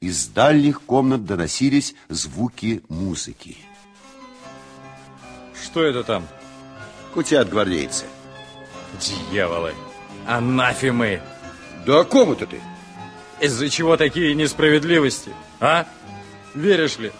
Из дальних комнат доносились звуки музыки. Что это там? Кутят гвардейцы. Дьяволы! Анафемы! Да о ком это ты? Из-за чего такие несправедливости, а? Веришь ли?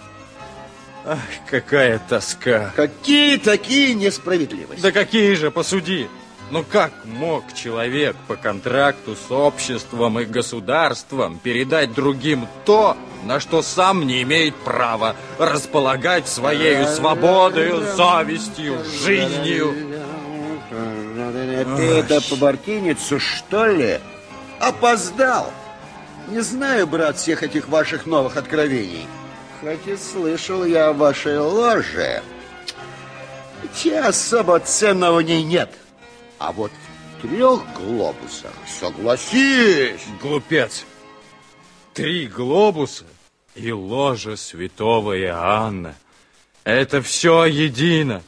Ах, какая тоска. Какие такие несправедливости? Да какие же, посуди. Ну как мог человек по контракту с обществом и государством передать другим то, на что сам не имеет права располагать своей свободою, совестью, жизнью? Ты это по бортиницу, что ли? Опоздал! Не знаю, брат, всех этих ваших новых откровений. Хотя слышал я о вашей ложе. Ничего особо ценного в ней нет. А вот в трех глобусах, согласись. Глупец. Три глобуса и ложа святого Иоанна. Это все едино.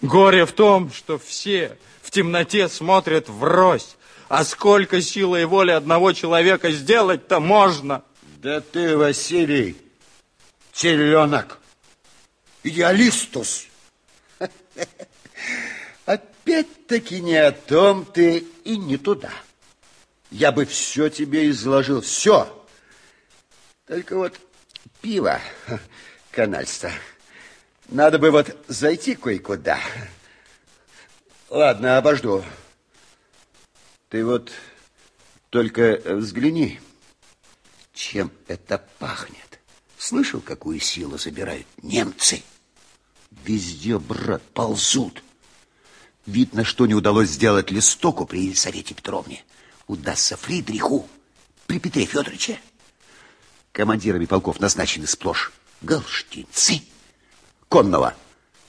Горе в том, что все в темноте смотрят врозь. А сколько силы и воли одного человека сделать-то можно? Да ты, Василий, теленок, идеалистус. Опять-таки не о том ты и не туда. Я бы все тебе изложил, все. Только вот пиво, канальство. Надо бы вот зайти кое-куда. Ладно, обожду. Ты вот только взгляни, чем это пахнет. Слышал, какую силу забирают немцы? Везде, брат, ползут. Видно, что не удалось сделать Листоку при Елисавете Петровне. Удастся Фридриху при Петре Федоровиче. Командирами полков назначены сплошь галштинцы. Конного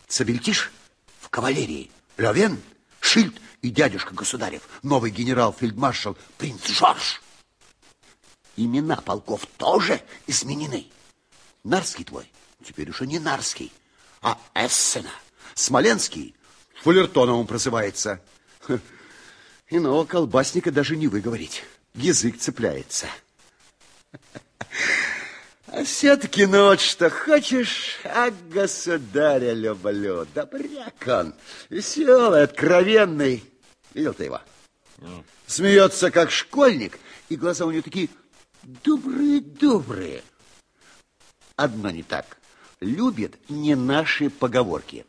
Цабельтиш в кавалерии. Левен, Шильд и дядюшка государев, новый генерал-фельдмаршал принц Жорж. Имена полков тоже изменены. Нарский твой теперь уже не Нарский, а Эссена. Смоленский Фуллертоновым прозывается. Иного колбасника даже не выговорить. Язык цепляется. А все-таки вот что хочешь, а государя люблю. Добряк он, веселый, откровенный. Видел ты его? Смеется, как школьник, и глаза у него такие добрые-добрые. Одно не так. Любит не наши поговорки.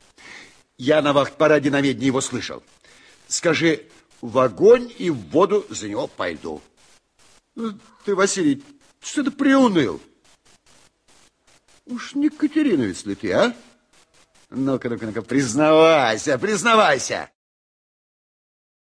Я на вахт-параде на медне его слышал. Скажи, в огонь и в воду за него пойду. Ну, ты, Василий, что ты приуныл? Уж не Катериновец ли ты, а? Ну-ка, ну-ка, ну-ка, признавайся, признавайся.